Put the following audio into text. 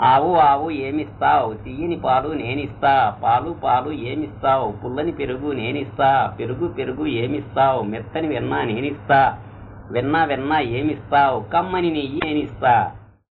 ఆవు ఆవు ఏమిస్తావు? తీయని పాలు నేనిస్తా. పాలు పాలు ఏమిస్తావు? పుల్లని పెరుగు నేనిస్తా. పెరుగు పెరుగు ఏమిస్తావు? మెత్తని విన్నా నేనిస్తా. విన్నా వెన్న ఏమిస్తావు? కమ్మని నెయ్యి నేనిస్తా.